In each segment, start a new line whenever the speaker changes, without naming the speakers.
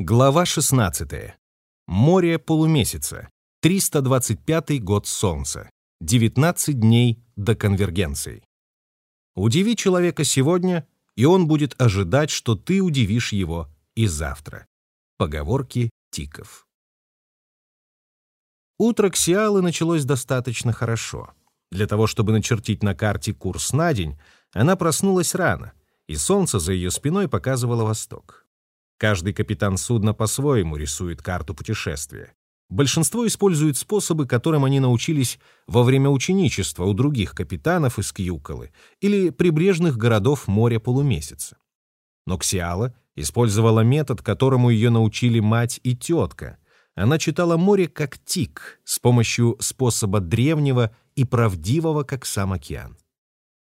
Глава 16. Море полумесяца. 325 год Солнца. 19 дней до конвергенции. Удиви человека сегодня, и он будет ожидать, что ты удивишь его и завтра. Поговорки Тиков. Утро Ксиалы началось достаточно хорошо. Для того, чтобы начертить на карте курс на день, она проснулась рано, и солнце за ее спиной показывало восток. Каждый капитан судна по-своему рисует карту путешествия. Большинство использует способы, которым они научились во время ученичества у других капитанов из Кьюколы или прибрежных городов моря полумесяца. Но Ксиала использовала метод, которому ее научили мать и тетка. Она читала море как тик с помощью способа древнего и правдивого, как сам океан.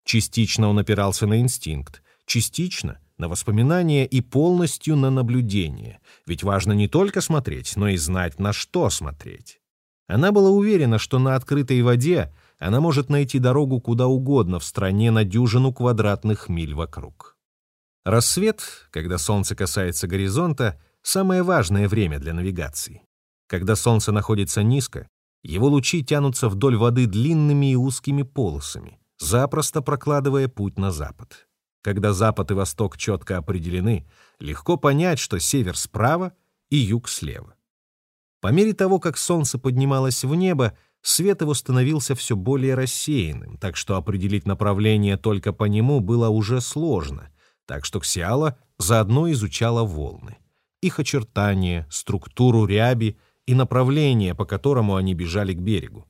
Частично он опирался на инстинкт, частично на воспоминания и полностью на наблюдение, ведь важно не только смотреть, но и знать, на что смотреть. Она была уверена, что на открытой воде она может найти дорогу куда угодно в стране на дюжину квадратных миль вокруг. Рассвет, когда солнце касается горизонта, самое важное время для навигации. Когда солнце находится низко, его лучи тянутся вдоль воды длинными и узкими полосами, запросто прокладывая путь на запад. Когда запад и восток четко определены, легко понять, что север справа и юг слева. По мере того, как солнце поднималось в небо, свет его становился все более рассеянным, так что определить направление только по нему было уже сложно, так что Ксиала заодно изучала волны, их очертания, структуру ряби и направление, по которому они бежали к берегу.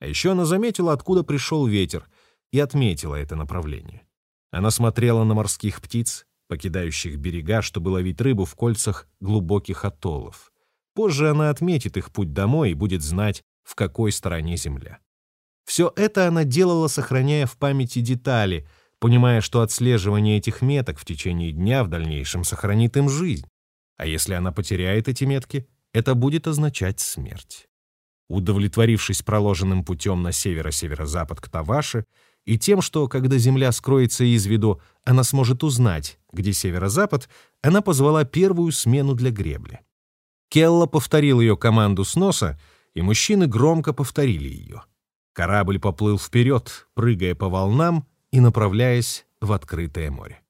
А еще она заметила, откуда пришел ветер, и отметила это направление. Она смотрела на морских птиц, покидающих берега, чтобы ловить рыбу в кольцах глубоких атоллов. Позже она отметит их путь домой и будет знать, в какой стороне земля. Все это она делала, сохраняя в памяти детали, понимая, что отслеживание этих меток в течение дня в дальнейшем сохранит им жизнь. А если она потеряет эти метки, это будет означать смерть. Удовлетворившись проложенным путем на северо-северо-запад к Таваше, и тем, что, когда Земля скроется из виду, она сможет узнать, где северо-запад, она позвала первую смену для гребли. Келла повторил ее команду с носа, и мужчины громко повторили ее. Корабль поплыл вперед, прыгая по волнам и направляясь в открытое море.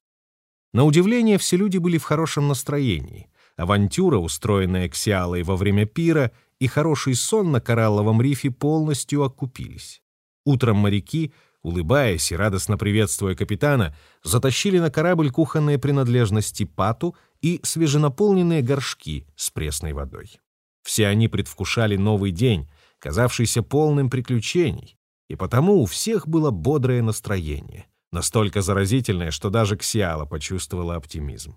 На удивление, все люди были в хорошем настроении. Авантюра, устроенная Ксиалой во время пира, и хороший сон на коралловом рифе полностью окупились. Утром моряки улыбаясь и радостно приветствуя капитана, затащили на корабль кухонные принадлежности пату и свеженаполненные горшки с пресной водой. Все они предвкушали новый день, казавшийся полным приключений, и потому у всех было бодрое настроение, настолько заразительное, что даже Ксиала почувствовала оптимизм.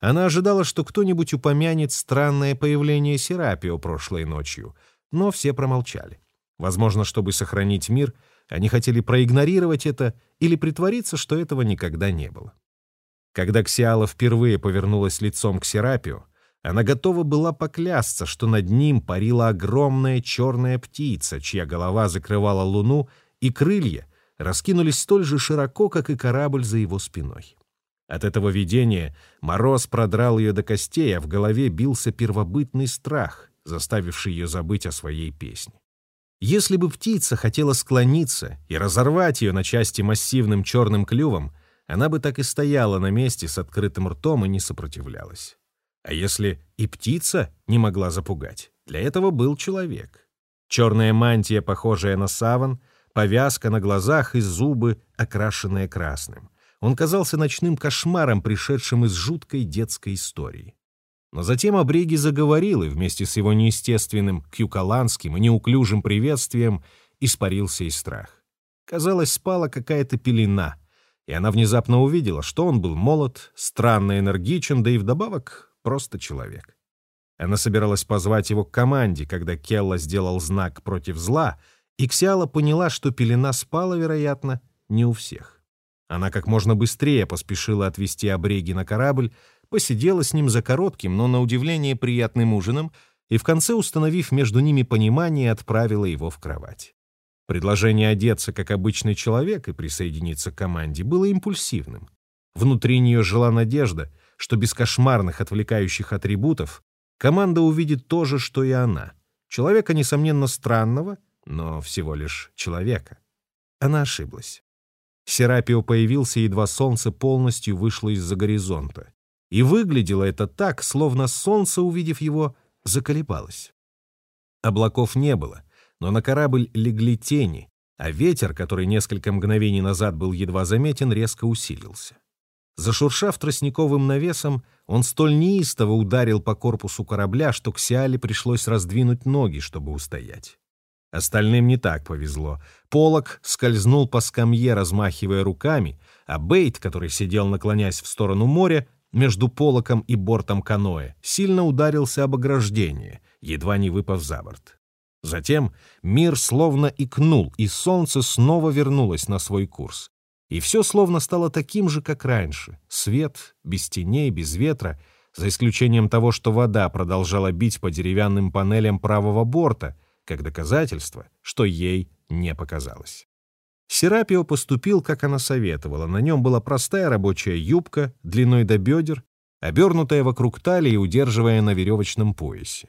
Она ожидала, что кто-нибудь упомянет странное появление Серапио прошлой ночью, но все промолчали. Возможно, чтобы сохранить мир — они хотели проигнорировать это или притвориться, что этого никогда не было. Когда Ксиала впервые повернулась лицом к Серапию, она готова была поклясться, что над ним парила огромная черная птица, чья голова закрывала луну, и крылья раскинулись столь же широко, как и корабль за его спиной. От этого видения мороз продрал ее до костей, а в голове бился первобытный страх, заставивший ее забыть о своей песне. Если бы птица хотела склониться и разорвать ее на части массивным черным клювом, она бы так и стояла на месте с открытым ртом и не сопротивлялась. А если и птица не могла запугать, для этого был человек. Черная мантия, похожая на саван, повязка на глазах и зубы, окрашенные красным. Он казался ночным кошмаром, пришедшим из жуткой детской истории. Но затем Абриги заговорил, и вместе с его неестественным кьюкаланским и неуклюжим приветствием испарился и страх. Казалось, спала какая-то пелена, и она внезапно увидела, что он был молод, странно энергичен, да и вдобавок просто человек. Она собиралась позвать его к команде, когда Келла сделал знак против зла, и Ксиала поняла, что пелена спала, вероятно, не у всех. Она как можно быстрее поспешила отвезти Абреги на корабль, посидела с ним за коротким, но на удивление приятным ужином и в конце, установив между ними понимание, отправила его в кровать. Предложение одеться как обычный человек и присоединиться к команде было импульсивным. Внутри нее жила надежда, что без кошмарных отвлекающих атрибутов команда увидит то же, что и она. Человека, несомненно, странного, но всего лишь человека. Она ошиблась. Серапио появился, едва солнце полностью вышло из-за горизонта. И выглядело это так, словно солнце, увидев его, заколебалось. Облаков не было, но на корабль легли тени, а ветер, который несколько мгновений назад был едва заметен, резко усилился. Зашуршав тростниковым навесом, он столь неистово ударил по корпусу корабля, что Ксиале пришлось раздвинуть ноги, чтобы устоять. Остальным не так повезло. Полок скользнул по скамье, размахивая руками, а Бейт, который сидел наклонясь в сторону моря, между полоком и бортом каноэ, сильно ударился об ограждение, едва не выпав за борт. Затем мир словно икнул, и солнце снова вернулось на свой курс. И все словно стало таким же, как раньше. Свет, без теней, без ветра, за исключением того, что вода продолжала бить по деревянным панелям правого борта, как доказательство, что ей не показалось. Серапио поступил, как она советовала. На нем была простая рабочая юбка, длиной до бедер, обернутая вокруг талии удерживая на веревочном поясе.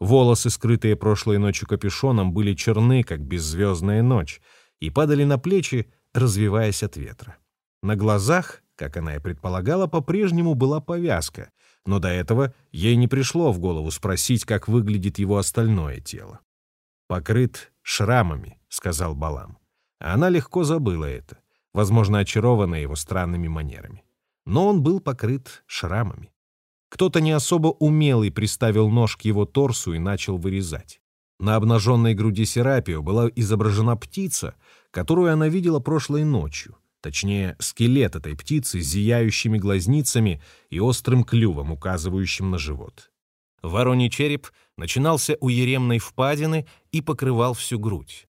Волосы, скрытые прошлой ночью капюшоном, были черны, как беззвездная ночь, и падали на плечи, развиваясь от ветра. На глазах, как она и предполагала, по-прежнему была повязка, но до этого ей не пришло в голову спросить, как выглядит его остальное тело. «Покрыт шрамами», — сказал Балам. Она легко забыла это, возможно, очарованная его странными манерами. Но он был покрыт шрамами. Кто-то не особо умелый приставил нож к его торсу и начал вырезать. На обнаженной груди Серапио была изображена птица, которую она видела прошлой ночью, точнее, скелет этой птицы с зияющими глазницами и острым клювом, указывающим на живот. Вороний череп начинался у еремной впадины и покрывал всю грудь.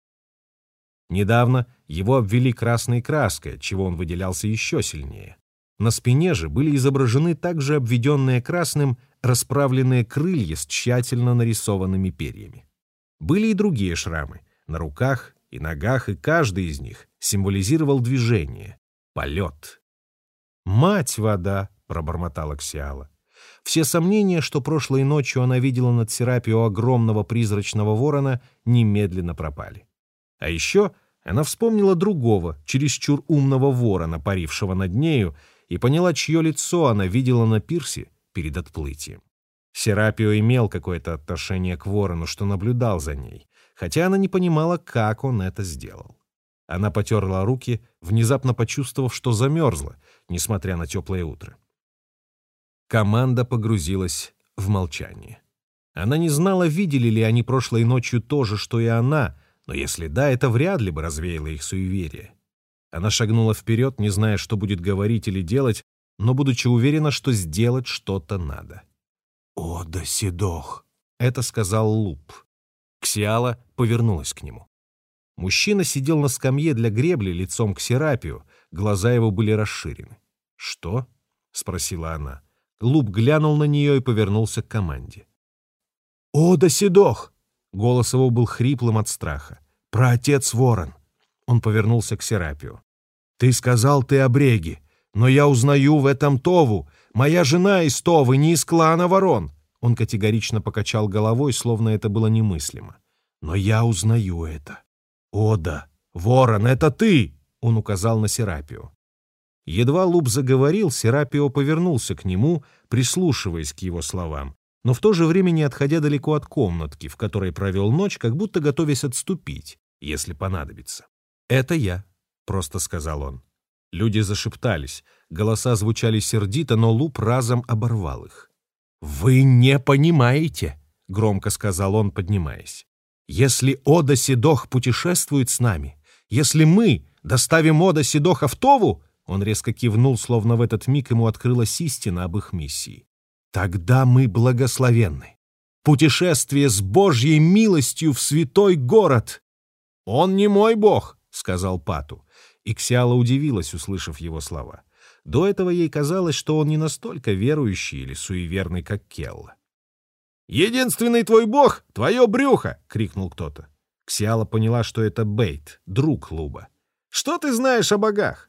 Недавно его обвели красной краской, чего он выделялся еще сильнее. На спине же были изображены также обведенные красным расправленные крылья с тщательно нарисованными перьями. Были и другие шрамы на руках и ногах, и каждый из них символизировал движение, полет. «Мать вода!» — пробормотала Ксиала. Все сомнения, что прошлой ночью она видела над Серапио огромного призрачного ворона, немедленно пропали. А еще она вспомнила другого, чересчур умного ворона, парившего над нею, и поняла, чье лицо она видела на пирсе перед отплытием. Серапио имел какое-то отношение к ворону, что наблюдал за ней, хотя она не понимала, как он это сделал. Она потерла руки, внезапно почувствовав, что замерзла, несмотря на теплое утро. Команда погрузилась в молчание. Она не знала, видели ли они прошлой ночью то же, что и она, но если да, это вряд ли бы развеяло их суеверие. Она шагнула вперед, не зная, что будет говорить или делать, но будучи уверена, что сделать что-то надо. «О, да седох!» — это сказал Луп. Ксиала повернулась к нему. Мужчина сидел на скамье для гребли лицом к Серапию, глаза его были расширены. «Что?» — спросила она. Луп глянул на нее и повернулся к команде. «О, да седох!» — голос его был хриплым от страха. «Про отец Ворон!» Он повернулся к Серапию. «Ты сказал, ты обреги, но я узнаю в этом Тову. Моя жена из Товы, не из клана Ворон!» Он категорично покачал головой, словно это было немыслимо. «Но я узнаю это. О да, Ворон, это ты!» Он указал на Серапию. Едва Луп заговорил, Серапио повернулся к нему, прислушиваясь к его словам, но в то же время не отходя далеко от комнатки, в которой провел ночь, как будто готовясь отступить, если понадобится. «Это я», — просто сказал он. Люди зашептались, голоса звучали сердито, но Луп разом оборвал их. «Вы не понимаете», — громко сказал он, поднимаясь. «Если Ода Седох путешествует с нами, если мы доставим Ода Седоха в Тову, он резко кивнул, словно в этот миг ему открылась истина об их миссии. «Тогда мы благословенны. Путешествие с Божьей милостью в святой город!» «Он не мой бог!» — сказал Пату. И Ксиала удивилась, услышав его слова. До этого ей казалось, что он не настолько верующий или суеверный, как Келла. «Единственный твой бог — твое брюхо!» — крикнул кто-то. Ксиала поняла, что это Бейт, друг Луба. «Что ты знаешь о богах?»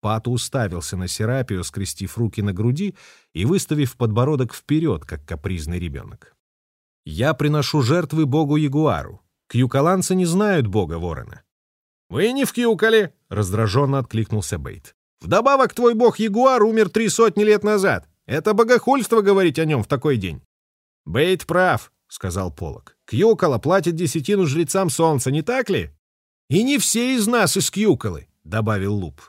Пату уставился на Серапию, скрестив руки на груди и выставив подбородок вперед, как капризный ребенок. Я приношу жертвы богу Ягуару. Кьюкаланцы не знают бога ворона». «Вы не в Кьюкале!» — раздраженно откликнулся Бейт. «Вдобавок твой бог Ягуар умер три сотни лет назад. Это богохульство говорить о нем в такой день». «Бейт прав», — сказал Полок. «Кьюкала платит десятину жрецам солнца, не так ли?» «И не все из нас из Кьюкалы», — добавил Луп.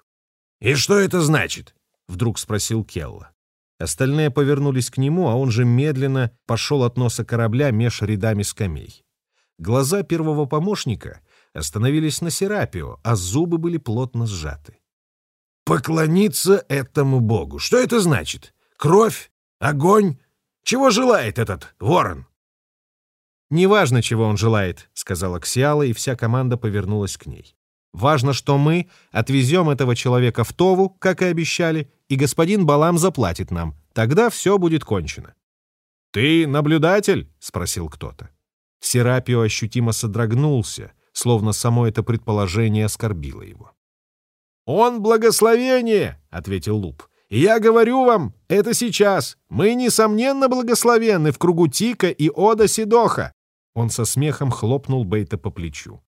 «И что это значит?» — вдруг спросил Келла. Остальные повернулись к нему, а он же медленно пошел от носа корабля меж рядами скамей. Глаза первого помощника остановились на Серапио, а зубы были плотно сжаты. «Поклониться этому богу. Что это значит? Кровь? Огонь? Чего желает этот ворон?» «Неважно, чего он желает», — сказала Ксиала, и вся команда повернулась к ней. «Важно, что мы отвезем этого человека в Тову, как и обещали, и господин Балам заплатит нам. Тогда все будет кончено». «Ты наблюдатель?» — спросил кто-то. Серапио ощутимо содрогнулся, словно само это предположение оскорбило его. «Он благословение!» — ответил Луп. «Я говорю вам, это сейчас. Мы, несомненно, благословенны в кругу Тика и Ода Сидоха!» Он со смехом хлопнул Бейта по плечу.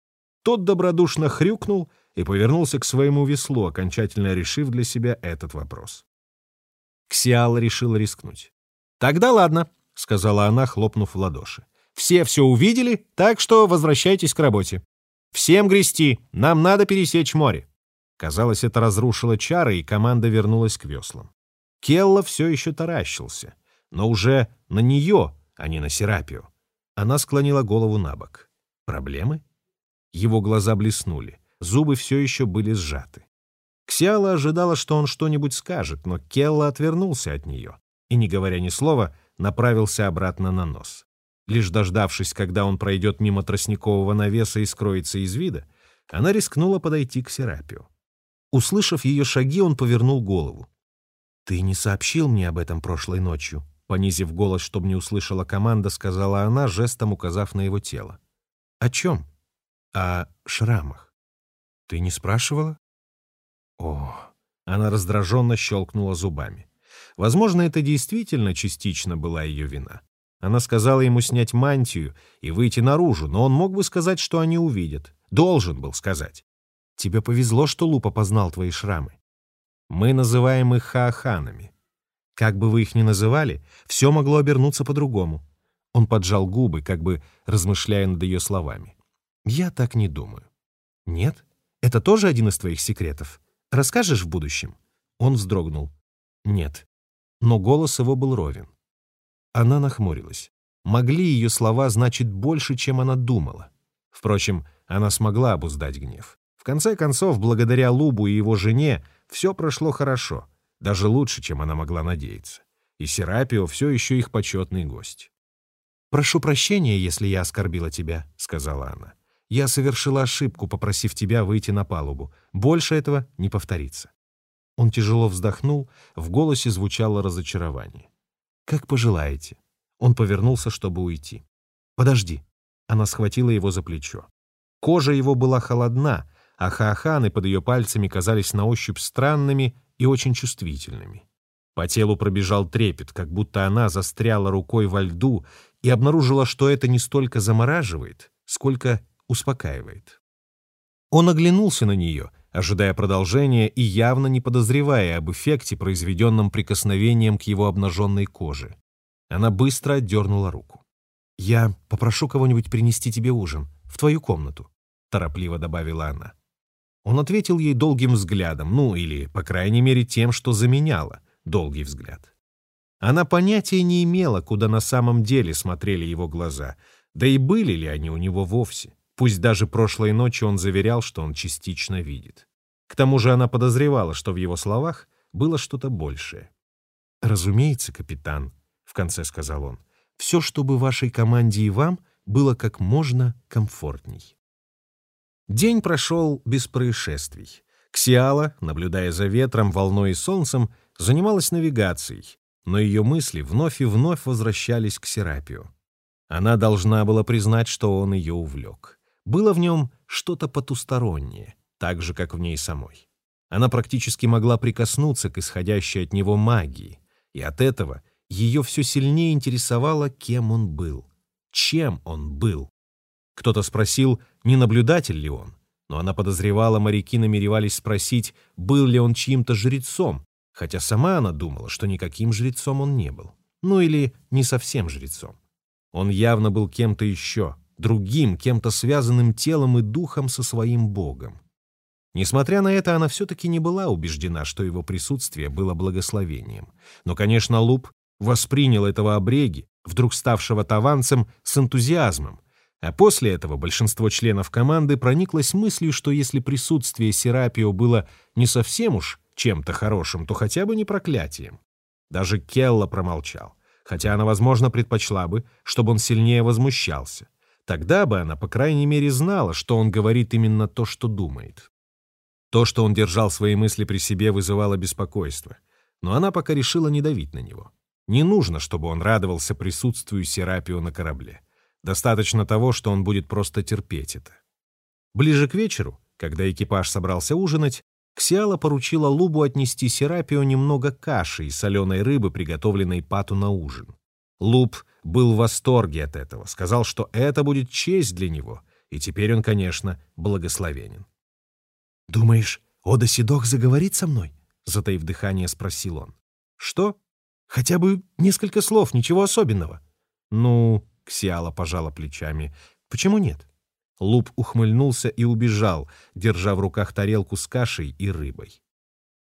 Тот добродушно хрюкнул и повернулся к своему веслу, окончательно решив для себя этот вопрос. Ксиала решила рискнуть. «Тогда ладно», — сказала она, хлопнув в ладоши. «Все все увидели, так что возвращайтесь к работе. Всем грести, нам надо пересечь море». Казалось, это разрушило чары, и команда вернулась к веслам. Келла все еще таращился, но уже на нее, а не на Серапию. Она склонила голову на бок. «Проблемы?» Его глаза блеснули, зубы все еще были сжаты. Ксиала ожидала, что он что-нибудь скажет, но Келла отвернулся от нее и, не говоря ни слова, направился обратно на нос. Лишь дождавшись, когда он пройдет мимо тростникового навеса и скроется из вида, она рискнула подойти к Серапию. Услышав ее шаги, он повернул голову. «Ты не сообщил мне об этом прошлой ночью», понизив голос, чтобы не услышала команда, сказала она, жестом указав на его тело. «О чем?» «О шрамах». «Ты не спрашивала?» «О!» Она раздраженно щелкнула зубами. Возможно, это действительно частично была ее вина. Она сказала ему снять мантию и выйти наружу, но он мог бы сказать, что они увидят. Должен был сказать. Тебе повезло, что Луп опознал твои шрамы. Мы называем их хааханами. Как бы вы их ни называли, все могло обернуться по-другому. Он поджал губы, как бы размышляя над ее словами. Я так не думаю. Нет? Это тоже один из твоих секретов? Расскажешь в будущем? Он вздрогнул. Нет. Но голос его был ровен. Она нахмурилась. Могли ее слова значить больше, чем она думала. Впрочем, она смогла обуздать гнев. В конце концов, благодаря Лубу и его жене, все прошло хорошо, даже лучше, чем она могла надеяться. И Серапио все еще их почетный гость. «Прошу прощения, если я оскорбила тебя», — сказала она. «Я совершила ошибку, попросив тебя выйти на палубу. Больше этого не повторится». Он тяжело вздохнул, в голосе звучало разочарование. «Как пожелаете». Он повернулся, чтобы уйти. «Подожди». Она схватила его за плечо. Кожа его была холодна, а хааханы под ее пальцами казались на ощупь странными и очень чувствительными. По телу пробежал трепет, как будто она застряла рукой во льду и обнаружила, что это не столько замораживает, сколько успокаивает. Он оглянулся на нее, ожидая продолжения и явно не подозревая об эффекте, произведенном прикосновением к его обнаженной коже. Она быстро отдернула руку. «Я попрошу кого-нибудь принести тебе ужин в твою комнату», — торопливо добавила она. Он ответил ей долгим взглядом, ну или, по крайней мере, тем, что заменяло долгий взгляд. Она понятия не имела, куда на самом деле смотрели его глаза, да и были ли они у него вовсе. Пусть даже прошлой ночью он заверял, что он частично видит. К тому же она подозревала, что в его словах было что-то большее. «Разумеется, капитан», — в конце сказал он, — «все, чтобы вашей команде и вам было как можно комфортней». День прошел без происшествий. Ксиала, наблюдая за ветром, волной и солнцем, занималась навигацией, но ее мысли вновь и вновь возвращались к Серапию. Она должна была признать, что он ее увлек. Было в нем что-то потустороннее, так же, как в ней самой. Она практически могла прикоснуться к исходящей от него магии, и от этого ее все сильнее интересовало, кем он был. чем он был. Кто-то спросил, не наблюдатель ли он, но она подозревала, моряки намеревались спросить, был ли он чьим-то жрецом, хотя сама она думала, что никаким жрецом он не был. Ну или не совсем жрецом. Он явно был кем-то еще, другим, кем-то связанным телом и духом со своим богом. Несмотря на это, она все-таки не была убеждена, что его присутствие было благословением. Но, конечно, Луп воспринял этого обреги, вдруг ставшего таванцем, с энтузиазмом, а после этого большинство членов команды прониклось мыслью, что если присутствие Серапио было не совсем уж чем-то хорошим, то хотя бы не проклятием. Даже Келла промолчал, хотя она, возможно, предпочла бы, чтобы он сильнее возмущался. Тогда бы она, по крайней мере, знала, что он говорит именно то, что думает. То, что он держал свои мысли при себе, вызывало беспокойство, но она пока решила не давить на него. Не нужно, чтобы он радовался присутствию Серапио на корабле. Достаточно того, что он будет просто терпеть это. Ближе к вечеру, когда экипаж собрался ужинать, Ксиала поручила Лубу отнести Серапио немного каши и соленой рыбы, приготовленной Пату на ужин. Луб был в восторге от этого, сказал, что это будет честь для него, и теперь он, конечно, благословенен.
«Думаешь, Ода Седох заговорит со мной?» — затаив дыхание, спросил он.
«Что?»
«Хотя бы несколько слов, ничего особенного».
«Ну...» — Ксиала пожала плечами. «Почему нет?» Луп ухмыльнулся и убежал, держа в руках тарелку с кашей и рыбой.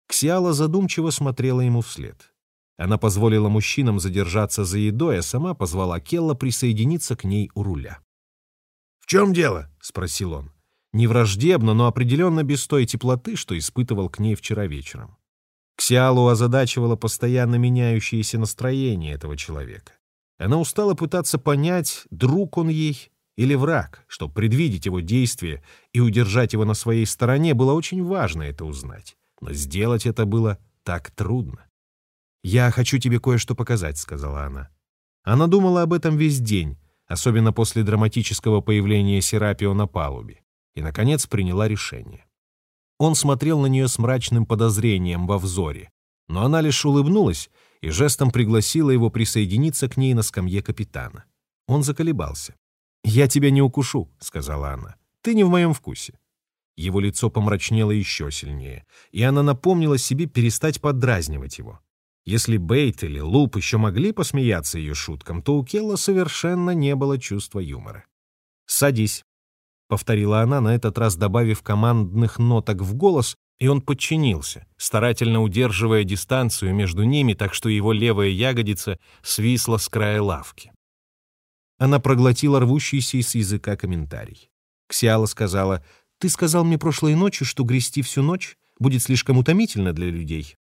Ксиала задумчиво смотрела ему вслед. Она позволила мужчинам задержаться за едой, а сама позвала Келла присоединиться к ней у руля.
«В чем дело?» — спросил он.
Не враждебно, но определенно без той теплоты, что испытывал к ней вчера вечером. Ксиалу озадачивало постоянно меняющееся настроение этого человека. Она устала пытаться понять, друг он ей или враг, чтобы предвидеть его действия и удержать его на своей стороне, было очень важно это узнать. Но сделать это было так трудно. «Я хочу тебе кое-что показать», — сказала она. Она думала об этом весь день, особенно после драматического появления Серапио на палубе, и, наконец, приняла решение. Он смотрел на нее с мрачным подозрением во взоре, но она лишь улыбнулась и жестом пригласила его присоединиться к ней на скамье капитана. Он заколебался. «Я тебя не укушу», — сказала она. «Ты не в моем вкусе». Его лицо помрачнело еще сильнее, и она напомнила себе перестать поддразнивать его. Если Бейт или Луп еще могли посмеяться ее шуткам, то у Келла совершенно не было чувства юмора. «Садись», — повторила она, на этот раз добавив командных ноток в голос, и он подчинился, старательно удерживая дистанцию между ними, так что его левая ягодица свисла с края лавки. Она проглотила рвущийся из языка комментарий. Ксиала сказала, «Ты сказал мне прошлой ночью, что грести всю ночь будет слишком утомительно для людей».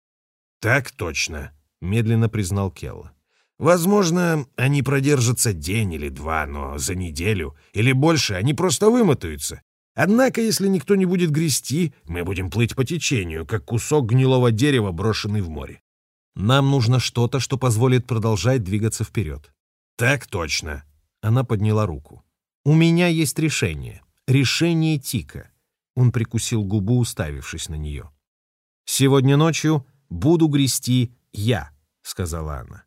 «Так точно», — медленно признал Келла. «Возможно, они продержатся день или два, но за неделю или больше они просто вымотаются. Однако, если никто не будет грести, мы будем плыть по течению, как кусок гнилого дерева, брошенный в море.
Нам нужно что-то, что позволит продолжать двигаться вперед».
«Так точно»,
она подняла руку. «У меня есть решение. Решение Тика». Он прикусил губу, уставившись на нее. «Сегодня ночью буду грести я», — сказала она.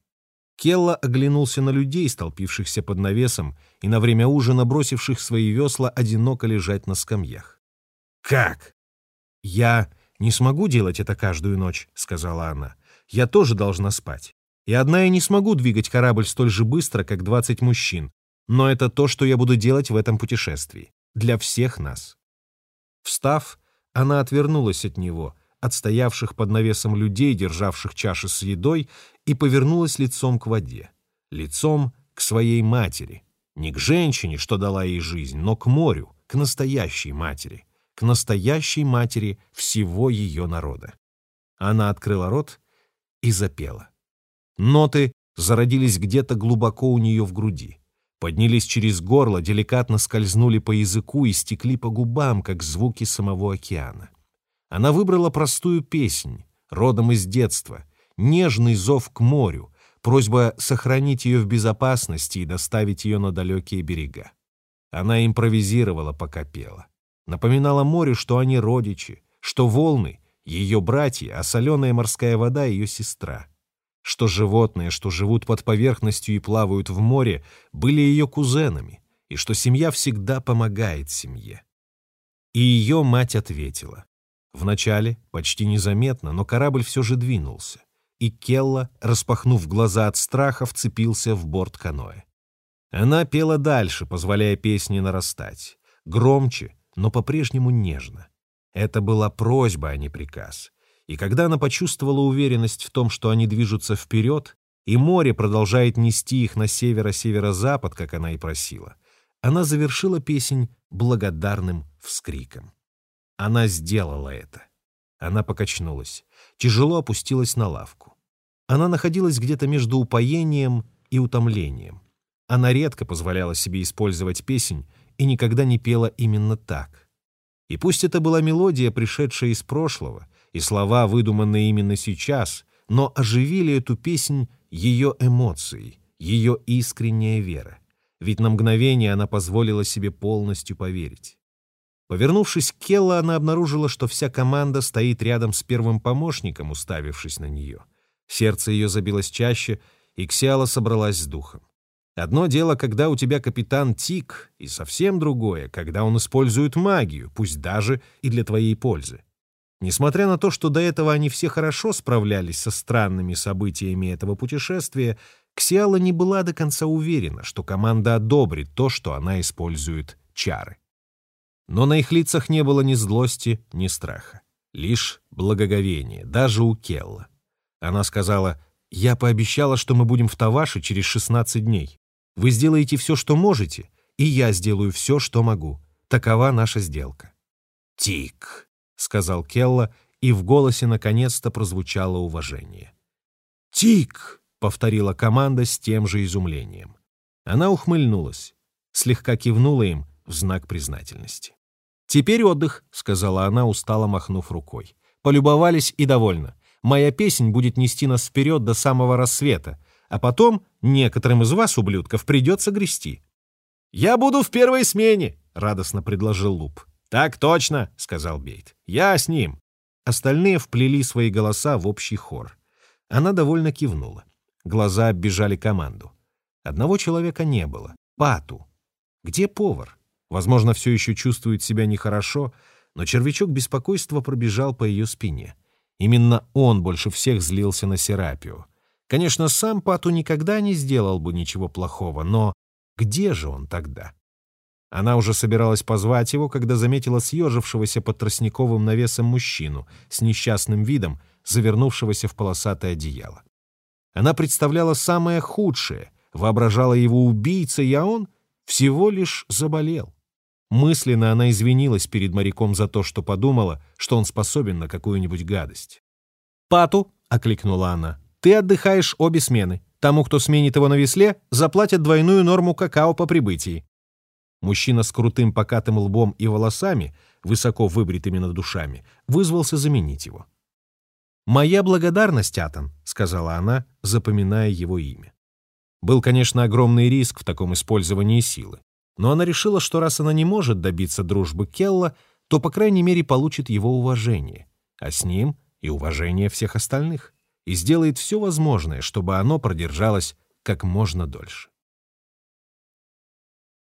Келла оглянулся на людей, столпившихся под навесом, и на время ужина бросивших свои весла одиноко лежать на скамьях.
«Как?»
«Я не смогу делать это каждую ночь», — сказала она. «Я тоже должна спать. И одна я не смогу двигать корабль столь же быстро, как двадцать мужчин, но это то, что я буду делать в этом путешествии. Для всех нас. Встав, она отвернулась от него, от стоявших под навесом людей, державших чаши с едой, и повернулась лицом к воде. Лицом к своей матери. Не к женщине, что дала ей жизнь, но к морю, к настоящей матери. К настоящей матери всего ее народа. Она открыла рот и запела. Ноты зародились где-то глубоко у нее в груди поднялись через горло, деликатно скользнули по языку и стекли по губам, как звуки самого океана. Она выбрала простую песнь, родом из детства, нежный зов к морю, просьба сохранить ее в безопасности и доставить ее на далекие берега. Она импровизировала, пока пела. Напоминала морю, что они родичи, что волны — ее братья, а соленая морская вода — ее сестра. что животные, что живут под поверхностью и плавают в море, были ее кузенами, и что семья всегда помогает семье. И ее мать ответила. Вначале, почти незаметно, но корабль все же двинулся, и Келла, распахнув глаза от страха, вцепился в борт каноэ. Она пела дальше, позволяя песне нарастать, громче, но по-прежнему нежно. Это была просьба, а не приказ. И когда она почувствовала уверенность в том, что они движутся вперед, и море продолжает нести их на северо-северо-запад, как она и просила, она завершила песнь благодарным вскриком. Она сделала это. Она покачнулась, тяжело опустилась на лавку. Она находилась где-то между упоением и утомлением. Она редко позволяла себе использовать песнь и никогда не пела именно так. И пусть это была мелодия, пришедшая из прошлого, и слова, выдуманные именно сейчас, но оживили эту песнь ее эмоции, ее искренняя вера. Ведь на мгновение она позволила себе полностью поверить. Повернувшись к Келла, она обнаружила, что вся команда стоит рядом с первым помощником, уставившись на нее. Сердце ее забилось чаще, и Ксиала собралась с духом. Одно дело, когда у тебя капитан Тик, и совсем другое, когда он использует магию, пусть даже и для твоей пользы. Несмотря на то, что до этого они все хорошо справлялись со странными событиями этого путешествия, Ксиала не была до конца уверена, что команда одобрит то, что она использует чары. Но на их лицах не было ни злости, ни страха. Лишь благоговение, даже у Келла. Она сказала, «Я пообещала, что мы будем в Таваше через 16 дней. Вы сделаете все, что можете, и я сделаю все, что могу. Такова наша сделка». «Тик», — сказал Келла, и в голосе наконец-то прозвучало уважение. «Тик», — повторила команда с тем же изумлением. Она ухмыльнулась, слегка кивнула им знак признательности. «Теперь отдых», — сказала она, устало махнув рукой. «Полюбовались и довольно. Моя песнь будет нести нас вперед до самого рассвета, а потом некоторым из вас, ублюдков, придется грести». «Я буду в первой смене», — радостно предложил Луп. «Так точно», — сказал Бейт. «Я с ним». Остальные вплели свои голоса в общий хор. Она довольно кивнула. Глаза оббежали команду. Одного человека не было — Пату. Где повар? Возможно, все еще чувствует себя нехорошо, но червячок беспокойства пробежал по ее спине. Именно он больше всех злился на Серапио. Конечно, сам Пату никогда не сделал бы ничего плохого, но где же он тогда? Она уже собиралась позвать его, когда заметила съежившегося под тростниковым навесом мужчину с несчастным видом, завернувшегося в полосатое одеяло. Она представляла самое худшее, воображала его убийцей, а он всего лишь заболел. Мысленно она извинилась перед моряком за то, что подумала, что он способен на какую-нибудь гадость. «Пату», — окликнула она, ты отдыхаешь обе смены. Тому, кто сменит его на весле, заплатят двойную норму какао по прибытии. Мужчина с крутым покатым лбом и волосами, высоко выбритыми над душами, вызвался заменить его. «Моя благодарность, Атан», — сказала она, запоминая его имя. Был, конечно, огромный риск в таком использовании силы, но она решила, что раз она не может добиться дружбы Келла, то, по крайней мере, получит его уважение, а с ним и уважение всех остальных и сделает все возможное, чтобы оно продержалось как можно дольше.